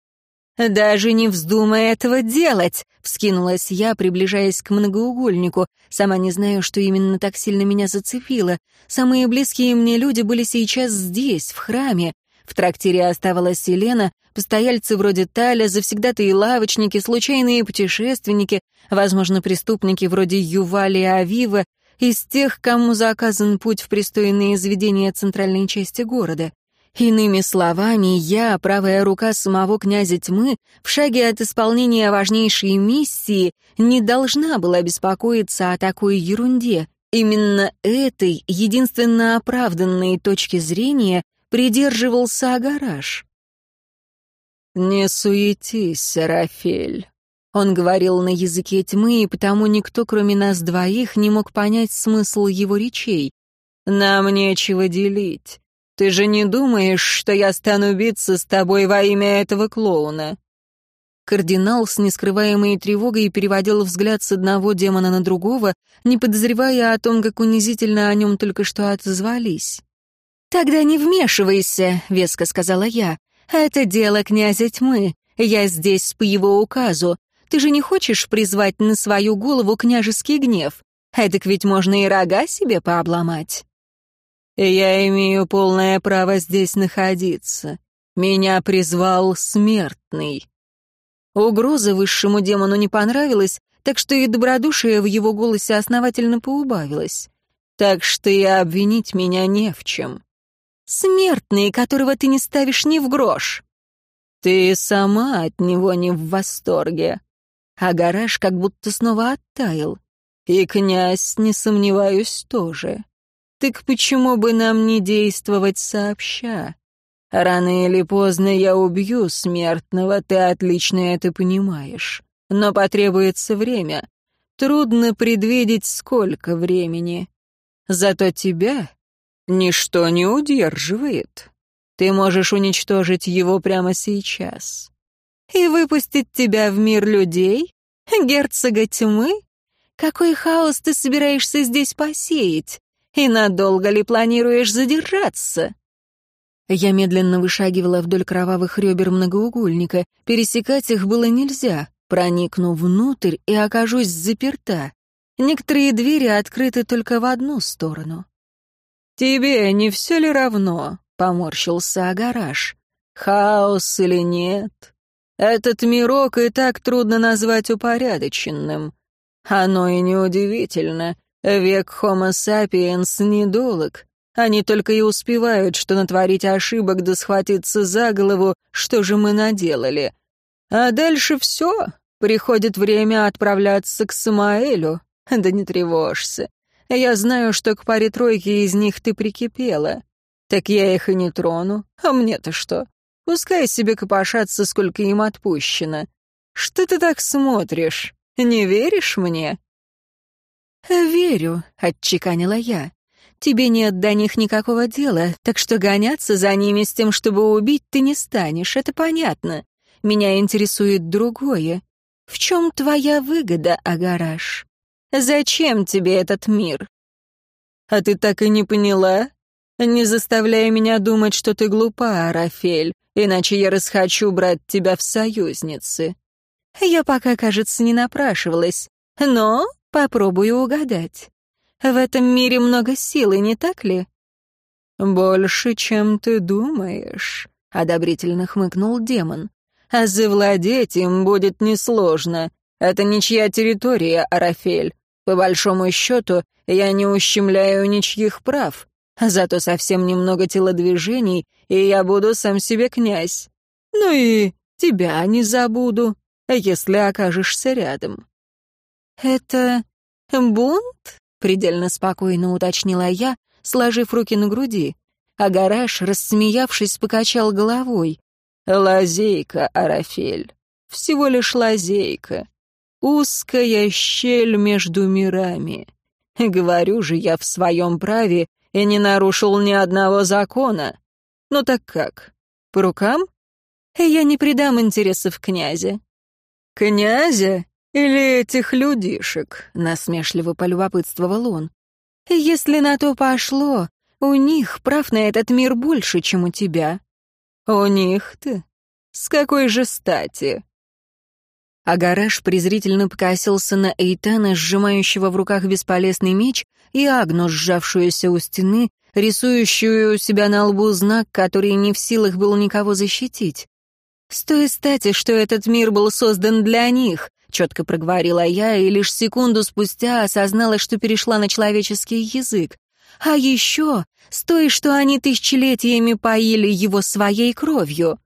«Даже не вздумай этого делать!» — вскинулась я, приближаясь к многоугольнику. Сама не знаю, что именно так сильно меня зацепило. Самые близкие мне люди были сейчас здесь, в храме. В трактире оставалась Селена, постояльцы вроде Таля, завсегдатые лавочники, случайные путешественники, возможно, преступники вроде Ювали и Авива, из тех, кому заказан путь в пристойные заведения центральной части города. Иными словами, я, правая рука самого князя тьмы, в шаге от исполнения важнейшей миссии, не должна была беспокоиться о такой ерунде. Именно этой, единственно оправданной точки зрения, придерживался Агараш. «Не суетись, Рафель», он говорил на языке тьмы, и потому никто, кроме нас двоих, не мог понять смысл его речей. «Нам нечего делить. Ты же не думаешь, что я стану биться с тобой во имя этого клоуна?» Кардинал с нескрываемой тревогой переводил взгляд с одного демона на другого, не подозревая о том, как унизительно о нем только что отозвались. «Тогда не вмешивайся», — веско сказала я. «Это дело князя тьмы. Я здесь по его указу. Ты же не хочешь призвать на свою голову княжеский гнев? Эдак ведь можно и рога себе пообломать. Я имею полное право здесь находиться. Меня призвал смертный. Угроза высшему демону не понравилась, так что и добродушие в его голосе основательно поубавилось. Так что и обвинить меня не в чем. Смертный, которого ты не ставишь ни в грош. Ты сама от него не в восторге а гараж как будто снова оттаял. И князь, не сомневаюсь, тоже. Так почему бы нам не действовать сообща? Рано или поздно я убью смертного, ты отлично это понимаешь. Но потребуется время. Трудно предвидеть, сколько времени. Зато тебя ничто не удерживает. Ты можешь уничтожить его прямо сейчас и выпустить тебя в мир людей? Герцога тьмы? Какой хаос ты собираешься здесь посеять? И надолго ли планируешь задержаться?» Я медленно вышагивала вдоль кровавых ребер многоугольника. Пересекать их было нельзя. Проникну внутрь и окажусь заперта. Некоторые двери открыты только в одну сторону. «Тебе не все ли равно?» — поморщился Агараш. «Хаос или нет? Этот мирок и так трудно назвать упорядоченным. Оно и неудивительно. Век Homo sapiens недолг. Они только и успевают, что натворить ошибок да схватиться за голову, что же мы наделали. А дальше все. Приходит время отправляться к Самаэлю. Да не тревожься. Я знаю, что к паре тройки из них ты прикипела. Так я их и не трону. А мне-то что? Пускай себе копошатся, сколько им отпущено. Что ты так смотришь? Не веришь мне?» «Верю», — отчеканила я. «Тебе нет до них никакого дела, так что гоняться за ними с тем, чтобы убить, ты не станешь, это понятно. Меня интересует другое. В чем твоя выгода, Агараш? Зачем тебе этот мир?» «А ты так и не поняла? Не заставляй меня думать, что ты глупа, Арафель иначе я расхочу брать тебя в союзницы. Я пока, кажется, не напрашивалась, но попробую угадать. В этом мире много силы, не так ли? Больше, чем ты думаешь, одобрительно хмыкнул демон. А завладеть им будет несложно. Это ничья территория, Арафель. По большому счету, я не ущемляю ничьих прав. Зато совсем немного телодвижений, и я буду сам себе князь. Ну и тебя не забуду, если окажешься рядом». «Это бунт?» — предельно спокойно уточнила я, сложив руки на груди. А гараж, рассмеявшись, покачал головой. «Лазейка, Арафель, всего лишь лазейка. Узкая щель между мирами. Говорю же я в своем праве и не нарушил ни одного закона. Ну так как? По рукам? Я не предам интересов князя». «Князя или этих людишек?» — насмешливо полюбопытствовал он. «Если на то пошло, у них прав на этот мир больше, чем у тебя». «У них-то? С какой же стати?» Агараш презрительно покосился на Эйтана, сжимающего в руках бесполезный меч, и Агну, сжавшуюся у стены, рисующую у себя на лбу знак, который не в силах был никого защитить. «С той стати, что этот мир был создан для них», — четко проговорила я, и лишь секунду спустя осознала, что перешла на человеческий язык. «А еще с той, что они тысячелетиями поили его своей кровью».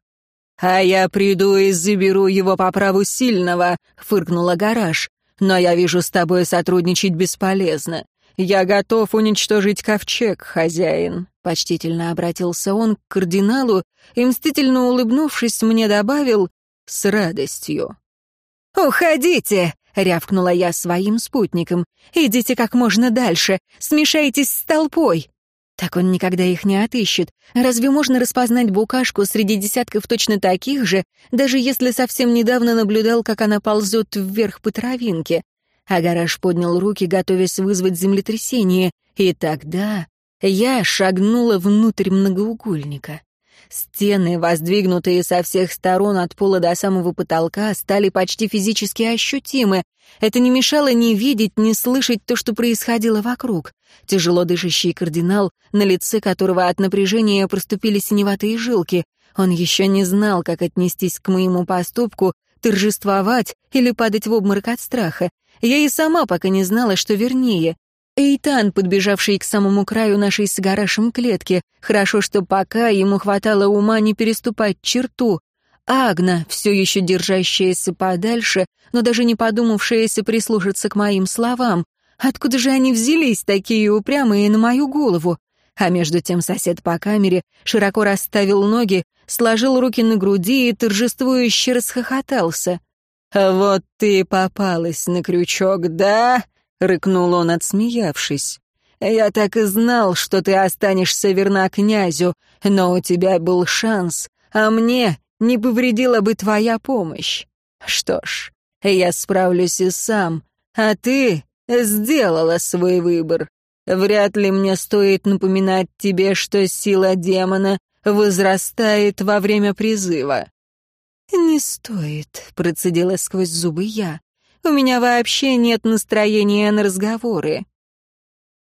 «А я приду и заберу его по праву сильного», — фыркнула гараж. «Но я вижу, с тобой сотрудничать бесполезно. Я готов уничтожить ковчег, хозяин», — почтительно обратился он к кардиналу и, мстительно улыбнувшись, мне добавил «с радостью». «Уходите!» — рявкнула я своим спутникам. «Идите как можно дальше, смешайтесь с толпой!» Так он никогда их не отыщет. Разве можно распознать букашку среди десятков точно таких же, даже если совсем недавно наблюдал, как она ползет вверх по травинке? А гараж поднял руки, готовясь вызвать землетрясение, и тогда я шагнула внутрь многоугольника. Стены, воздвигнутые со всех сторон от пола до самого потолка, стали почти физически ощутимы. Это не мешало ни видеть, ни слышать то, что происходило вокруг. Тяжело дышащий кардинал, на лице которого от напряжения проступили синеватые жилки. Он еще не знал, как отнестись к моему поступку, торжествовать или падать в обморок от страха. Я и сама пока не знала, что вернее. Эйтан, подбежавший к самому краю нашей с гаражем клетки. Хорошо, что пока ему хватало ума не переступать черту. Агна, все еще держащаяся подальше, но даже не подумавшаяся прислушаться к моим словам. Откуда же они взялись, такие упрямые, на мою голову? А между тем сосед по камере широко расставил ноги, сложил руки на груди и торжествующе расхохотался. «Вот ты попалась на крючок, да?» — рыкнул он, отсмеявшись. «Я так и знал, что ты останешься верна князю, но у тебя был шанс, а мне не повредила бы твоя помощь. Что ж, я справлюсь и сам, а ты сделала свой выбор. Вряд ли мне стоит напоминать тебе, что сила демона возрастает во время призыва». «Не стоит», — процедила сквозь зубы я. У меня вообще нет настроения на разговоры».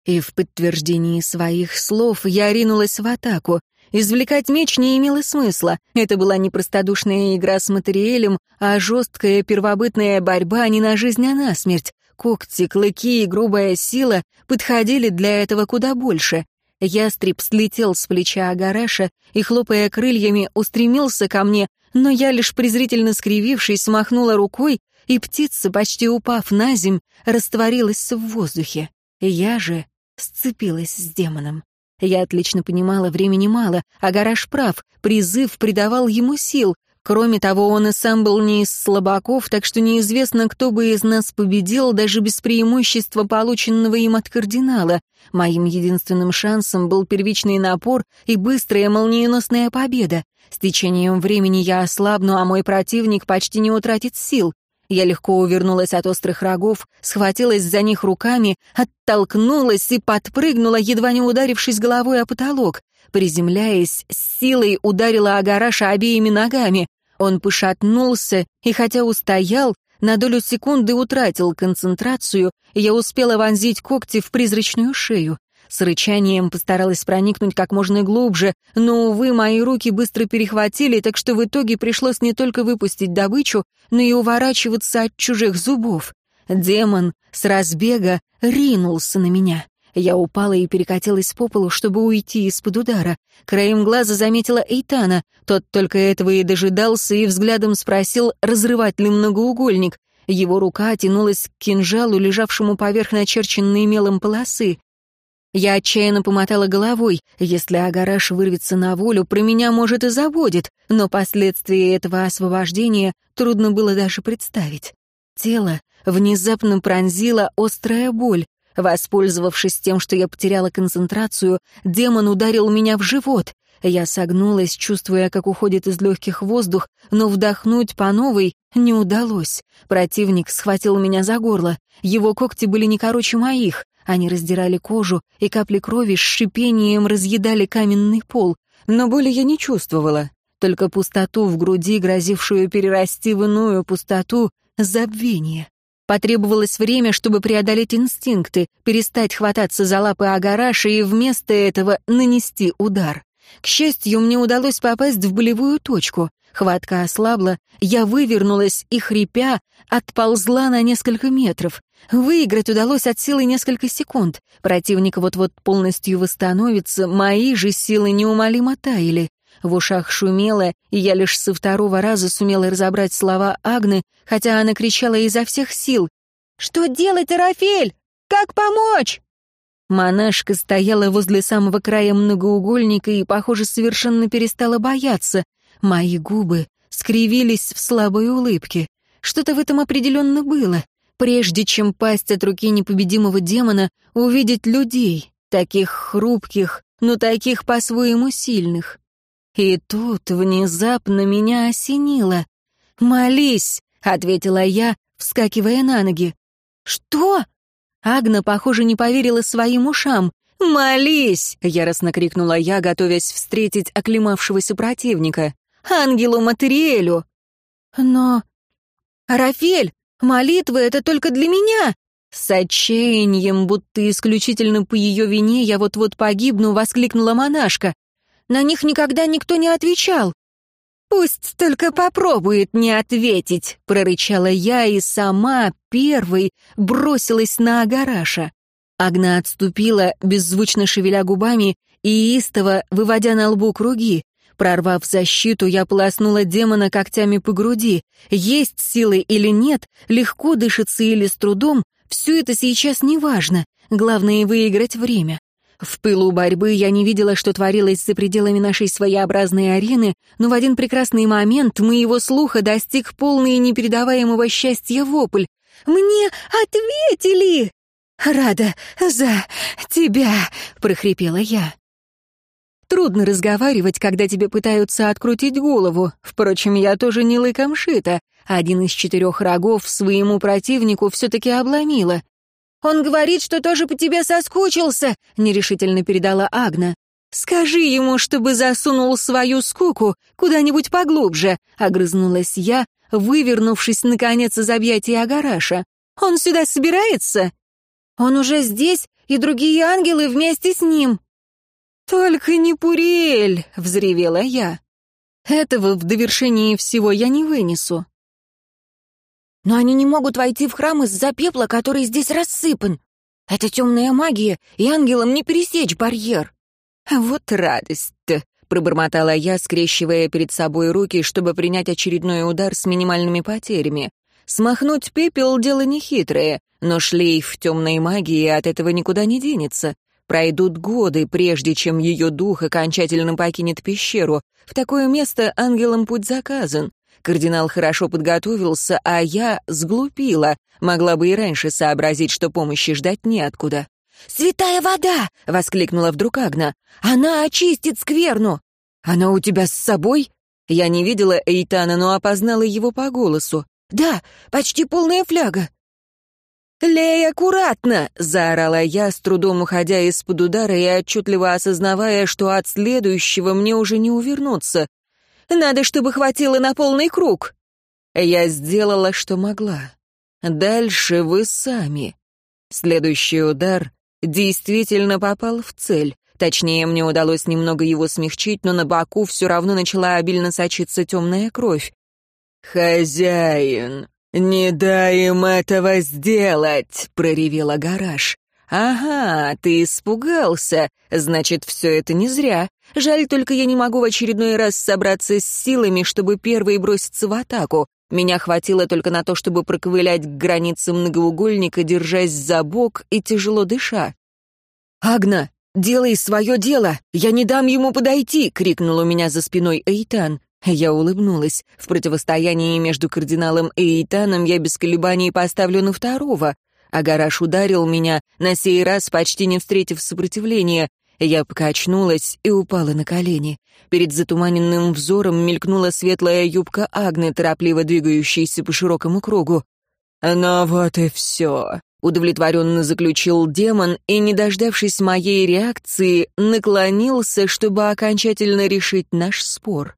И в подтверждении своих слов я ринулась в атаку. Извлекать меч не имело смысла. Это была не простодушная игра с материэлем, а жесткая первобытная борьба не на жизнь, а на смерть. Когти, клыки и грубая сила подходили для этого куда больше. Ястреб слетел с плеча Агараша и, хлопая крыльями, устремился ко мне, но я лишь презрительно скривившись, смахнула рукой и птица, почти упав на земь, растворилась в воздухе. Я же сцепилась с демоном. Я отлично понимала, времени мало, а гараж прав, призыв придавал ему сил. Кроме того, он и сам был не из слабаков, так что неизвестно, кто бы из нас победил, даже без преимущества, полученного им от кардинала. Моим единственным шансом был первичный напор и быстрая молниеносная победа. С течением времени я ослабну, а мой противник почти не утратит сил. Я легко увернулась от острых рогов, схватилась за них руками, оттолкнулась и подпрыгнула, едва не ударившись головой о потолок. Приземляясь, с силой ударила Агараша обеими ногами. Он пошатнулся и, хотя устоял, на долю секунды утратил концентрацию, и я успела вонзить когти в призрачную шею. С рычанием постаралась проникнуть как можно глубже, но, увы, мои руки быстро перехватили, так что в итоге пришлось не только выпустить добычу, но и уворачиваться от чужих зубов. Демон с разбега ринулся на меня. Я упала и перекатилась по полу, чтобы уйти из-под удара. Краем глаза заметила Эйтана. Тот только этого и дожидался и взглядом спросил, разрывать ли многоугольник. Его рука тянулась к кинжалу, лежавшему поверх начерченной мелом полосы. Я отчаянно помотала головой. Если Агараш вырвется на волю, про меня, может, и забудет, но последствия этого освобождения трудно было даже представить. Тело внезапно пронзила острая боль. Воспользовавшись тем, что я потеряла концентрацию, демон ударил меня в живот. Я согнулась, чувствуя, как уходит из легких воздух, но вдохнуть по новой не удалось. Противник схватил меня за горло. Его когти были не короче моих. Они раздирали кожу, и капли крови с шипением разъедали каменный пол. Но боли я не чувствовала. Только пустоту в груди, грозившую перерасти в иную пустоту, забвение. Потребовалось время, чтобы преодолеть инстинкты, перестать хвататься за лапы Агараша и вместо этого нанести удар. К счастью, мне удалось попасть в болевую точку. Хватка ослабла, я вывернулась и, хрипя, отползла на несколько метров. Выиграть удалось от силы несколько секунд. Противник вот-вот полностью восстановится, мои же силы неумолимо таяли. В ушах шумело, и я лишь со второго раза сумела разобрать слова Агны, хотя она кричала изо всех сил. «Что делать, Арафель? Как помочь?» Монашка стояла возле самого края многоугольника и, похоже, совершенно перестала бояться. Мои губы скривились в слабой улыбке. Что-то в этом определенно было. Прежде чем пасть от руки непобедимого демона, увидеть людей, таких хрупких, но таких по-своему сильных. И тут внезапно меня осенило. «Молись!» — ответила я, вскакивая на ноги. «Что?» Агна, похоже, не поверила своим ушам. «Молись!» — яростно крикнула я, готовясь встретить оклемавшегося противника. «Ангелу Материэлю!» «Но...» «Рафель, молитвы — это только для меня!» С отчаянием, будто исключительно по ее вине я вот-вот погибну, воскликнула монашка. На них никогда никто не отвечал. «Пусть только попробует не ответить», — прорычала я и сама первой бросилась на Агараша. Агна отступила, беззвучно шевеля губами и истово выводя на лбу круги. Прорвав защиту, я полоснула демона когтями по груди. Есть силы или нет, легко дышится или с трудом, все это сейчас не важно. Главное — выиграть время. В пылу борьбы я не видела, что творилось за пределами нашей своеобразной арены, но в один прекрасный момент моего слуха достиг полный непередаваемого счастья вопль. «Мне ответили!» «Рада за тебя!» — прохрипела я. Трудно разговаривать, когда тебе пытаются открутить голову. Впрочем, я тоже не лыком шита. Один из четырех рогов своему противнику все-таки обломила. «Он говорит, что тоже по тебе соскучился», — нерешительно передала Агна. «Скажи ему, чтобы засунул свою скуку куда-нибудь поглубже», — огрызнулась я, вывернувшись, наконец, из объятия Агараша. «Он сюда собирается?» «Он уже здесь, и другие ангелы вместе с ним». «Только не Пурель!» — взревела я. «Этого в довершении всего я не вынесу. Но они не могут войти в храм из-за пепла, который здесь рассыпан. Это темная магия, и ангелам не пересечь барьер. Вот радость-то, пробормотала я, скрещивая перед собой руки, чтобы принять очередной удар с минимальными потерями. Смахнуть пепел — дело нехитрое, но шлейф темной магии от этого никуда не денется. Пройдут годы, прежде чем ее дух окончательно покинет пещеру. В такое место ангелам путь заказан. Кардинал хорошо подготовился, а я сглупила. Могла бы и раньше сообразить, что помощи ждать неоткуда. «Святая вода!» — воскликнула вдруг Агна. «Она очистит скверну!» «Она у тебя с собой?» Я не видела Эйтана, но опознала его по голосу. «Да, почти полная фляга». «Лей аккуратно!» — заорала я, с трудом уходя из-под удара и отчетливо осознавая, что от следующего мне уже не увернуться. Надо, чтобы хватило на полный круг. Я сделала, что могла. Дальше вы сами. Следующий удар действительно попал в цель. Точнее, мне удалось немного его смягчить, но на боку все равно начала обильно сочиться темная кровь. «Хозяин, не дай им этого сделать!» — проревела гараж. «Ага, ты испугался. Значит, все это не зря. Жаль, только я не могу в очередной раз собраться с силами, чтобы первый броситься в атаку. Меня хватило только на то, чтобы проковылять к границе многоугольника, держась за бок и тяжело дыша. «Агна, делай свое дело! Я не дам ему подойти!» — крикнул у меня за спиной Эйтан. Я улыбнулась. В противостоянии между кардиналом и Эйтаном я без колебаний поставлю на второго. Агараш ударил меня, на сей раз почти не встретив сопротивления. Я покачнулась и упала на колени. Перед затуманенным взором мелькнула светлая юбка Агны, торопливо двигающаяся по широкому кругу. «Ну вот и все», — удовлетворенно заключил демон и, не дождавшись моей реакции, наклонился, чтобы окончательно решить наш спор.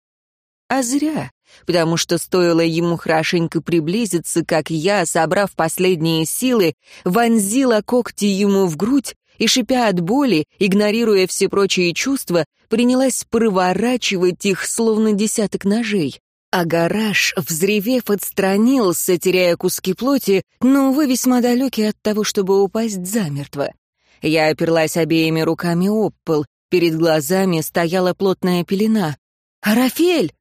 А зря, потому что стоило ему хорошенько приблизиться, как я, собрав последние силы, вонзила когти ему в грудь и, шипя от боли, игнорируя все прочие чувства, принялась проворачивать их, словно десяток ножей. А гараж, взревев, отстранился, теряя куски плоти, но, увы, весьма далекий от того, чтобы упасть замертво. Я оперлась обеими руками об пол, перед глазами стояла плотная пелена. «Арафель!»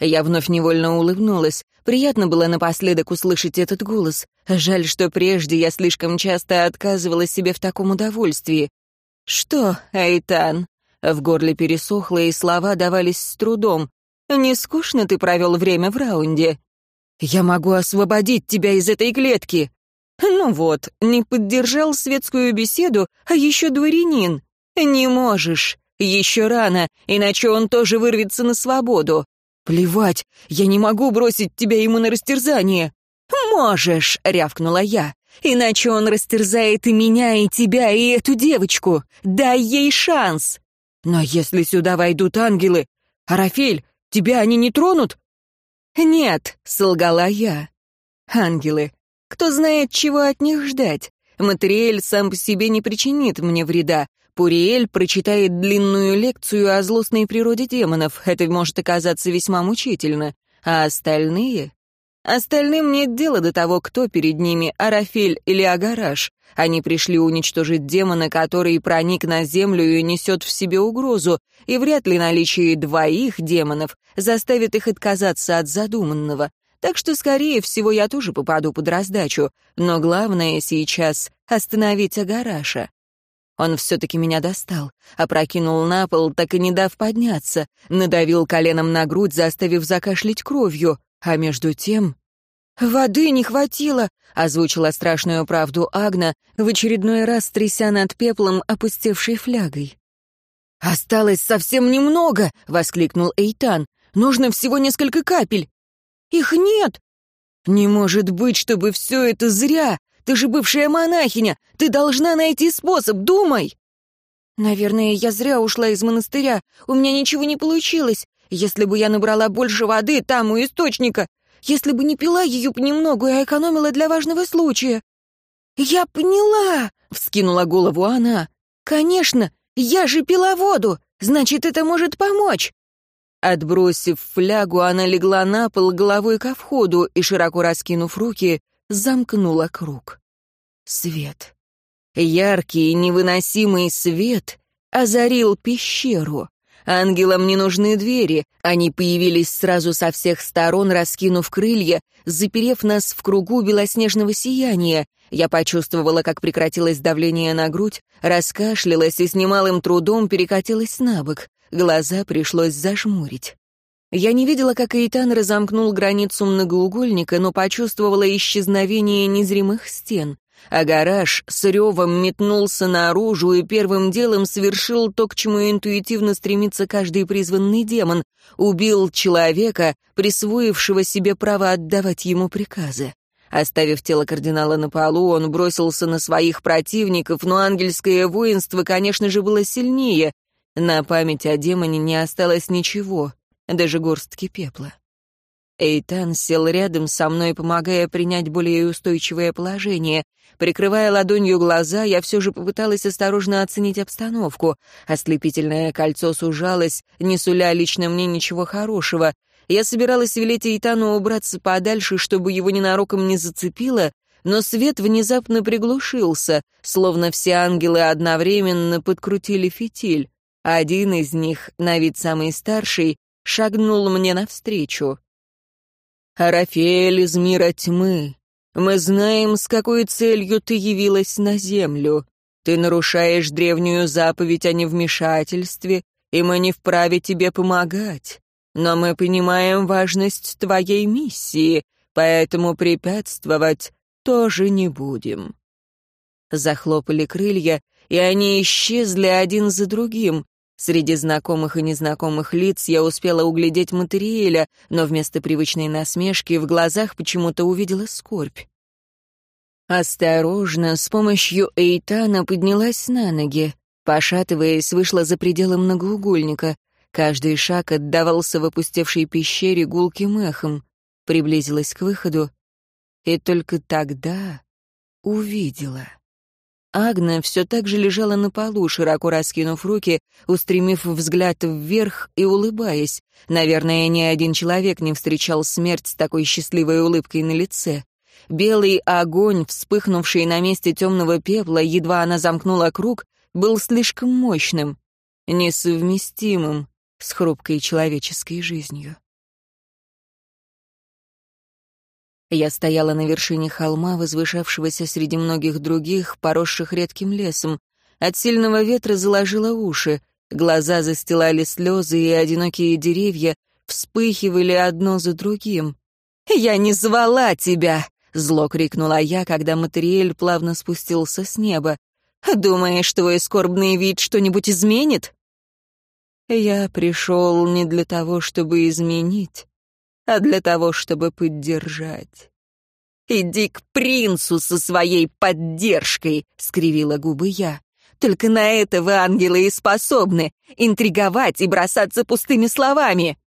Я вновь невольно улыбнулась. Приятно было напоследок услышать этот голос. Жаль, что прежде я слишком часто отказывала себе в таком удовольствии. «Что, Айтан?» В горле пересохло, и слова давались с трудом. «Не скучно ты провел время в раунде?» «Я могу освободить тебя из этой клетки!» «Ну вот, не поддержал светскую беседу, а еще дворянин. Не можешь. Еще рано, иначе он тоже вырвется на свободу. «Плевать, я не могу бросить тебя ему на растерзание». «Можешь», — рявкнула я, «иначе он растерзает и меня, и тебя, и эту девочку. Дай ей шанс». «Но если сюда войдут ангелы... Арафель, тебя они не тронут?» «Нет», — солгала я. «Ангелы. Кто знает, чего от них ждать? Материэль сам по себе не причинит мне вреда, Пуриэль прочитает длинную лекцию о злостной природе демонов. Это может оказаться весьма мучительно. А остальные? Остальным нет дела до того, кто перед ними, Арафель или Агараш. Они пришли уничтожить демона, который проник на землю и несет в себе угрозу, и вряд ли наличие двоих демонов заставит их отказаться от задуманного. Так что, скорее всего, я тоже попаду под раздачу. Но главное сейчас — остановить Агараша. Он все-таки меня достал, опрокинул на пол, так и не дав подняться, надавил коленом на грудь, заставив закашлять кровью, а между тем... «Воды не хватило», — озвучила страшную правду Агна, в очередной раз тряся над пеплом, опустевшей флягой. «Осталось совсем немного!» — воскликнул Эйтан. «Нужно всего несколько капель!» «Их нет!» «Не может быть, чтобы все это зря! Ты же бывшая монахиня! Ты должна найти способ, думай!» «Наверное, я зря ушла из монастыря. У меня ничего не получилось. Если бы я набрала больше воды там у источника, если бы не пила ее понемногу, а экономила для важного случая». «Я поняла!» — вскинула голову она. «Конечно! Я же пила воду! Значит, это может помочь!» Отбросив флягу, она легла на пол головой ко входу и, широко раскинув руки, замкнула круг. Свет. Яркий, невыносимый свет озарил пещеру. Ангелам не нужны двери, они появились сразу со всех сторон, раскинув крылья, заперев нас в кругу белоснежного сияния. Я почувствовала, как прекратилось давление на грудь, раскашлялась и с немалым трудом перекатилась на бок. Глаза пришлось зажмурить. Я не видела, как Эйтан разомкнул границу многоугольника, но почувствовала исчезновение незримых стен. А гараж с ревом метнулся наружу и первым делом совершил то, к чему интуитивно стремится каждый призванный демон. Убил человека, присвоившего себе право отдавать ему приказы. Оставив тело кардинала на полу, он бросился на своих противников, но ангельское воинство, конечно же, было сильнее. На память о демоне не осталось ничего даже горстки пепла. Эйтан сел рядом со мной, помогая принять более устойчивое положение. Прикрывая ладонью глаза, я все же попыталась осторожно оценить обстановку. Ослепительное кольцо сужалось, не суля лично мне ничего хорошего. Я собиралась велеть Эйтану убраться подальше, чтобы его ненароком не зацепило, но свет внезапно приглушился, словно все ангелы одновременно подкрутили фитиль. Один из них, на вид самый старший, шагнул мне навстречу. «Арафель из мира тьмы, мы знаем, с какой целью ты явилась на землю. Ты нарушаешь древнюю заповедь о невмешательстве, и мы не вправе тебе помогать. Но мы понимаем важность твоей миссии, поэтому препятствовать тоже не будем». Захлопали крылья, и они исчезли один за другим. Среди знакомых и незнакомых лиц я успела углядеть Материэля, но вместо привычной насмешки в глазах почему-то увидела скорбь. Осторожно, с помощью Эйтана поднялась на ноги. Пошатываясь, вышла за пределы многоугольника. Каждый шаг отдавался в опустевшей пещере гулким эхом. Приблизилась к выходу и только тогда увидела. Агна все так же лежала на полу, широко раскинув руки, устремив взгляд вверх и улыбаясь. Наверное, ни один человек не встречал смерть с такой счастливой улыбкой на лице. Белый огонь, вспыхнувший на месте темного пепла, едва она замкнула круг, был слишком мощным, несовместимым с хрупкой человеческой жизнью. Я стояла на вершине холма, возвышавшегося среди многих других, поросших редким лесом. От сильного ветра заложило уши, глаза застилали слезы, и одинокие деревья вспыхивали одно за другим. «Я не звала тебя!» — зло крикнула я, когда Материэль плавно спустился с неба. «Думаешь, твой скорбный вид что-нибудь изменит?» «Я пришел не для того, чтобы изменить, а для того, чтобы поддержать. «Иди к принцу со своей поддержкой!» — скривила губы я. «Только на это вы, ангелы, и способны — интриговать и бросаться пустыми словами!»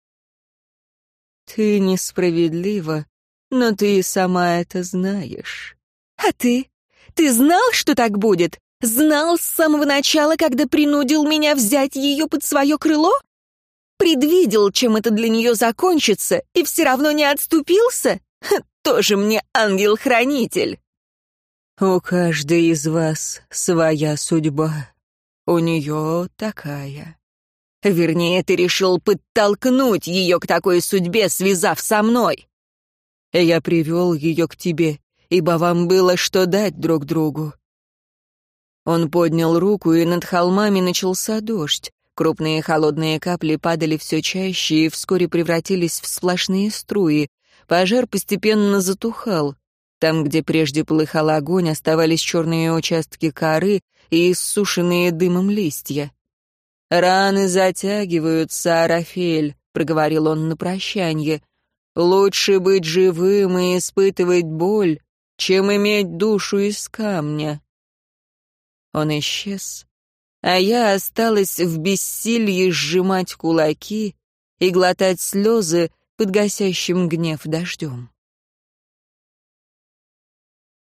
«Ты несправедлива, но ты и сама это знаешь». «А ты? Ты знал, что так будет? Знал с самого начала, когда принудил меня взять ее под свое крыло? Предвидел, чем это для нее закончится, и все равно не отступился? Тоже мне ангел-хранитель. У каждой из вас своя судьба. У нее такая. Вернее, ты решил подтолкнуть ее к такой судьбе, связав со мной. Я привел ее к тебе, ибо вам было что дать друг другу. Он поднял руку, и над холмами начался дождь. Крупные холодные капли падали все чаще и вскоре превратились в сплошные струи. Пожар постепенно затухал. Там, где прежде полыхал огонь, оставались черные участки коры и иссушенные дымом листья. «Раны затягиваются, Арафель», — проговорил он на прощанье. «Лучше быть живым и испытывать боль, чем иметь душу из камня». Он исчез, а я осталась в бессилии сжимать кулаки и глотать слезы под гасящим гнев дождем.